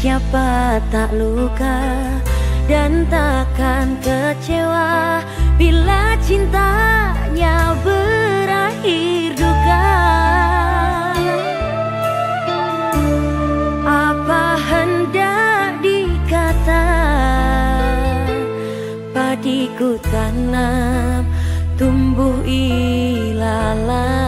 Siapa tak luka dan takkan kecewa? Bila cintanya berakhir duka Apa hendak dikata? Padiku tanam tumbuh ilalang.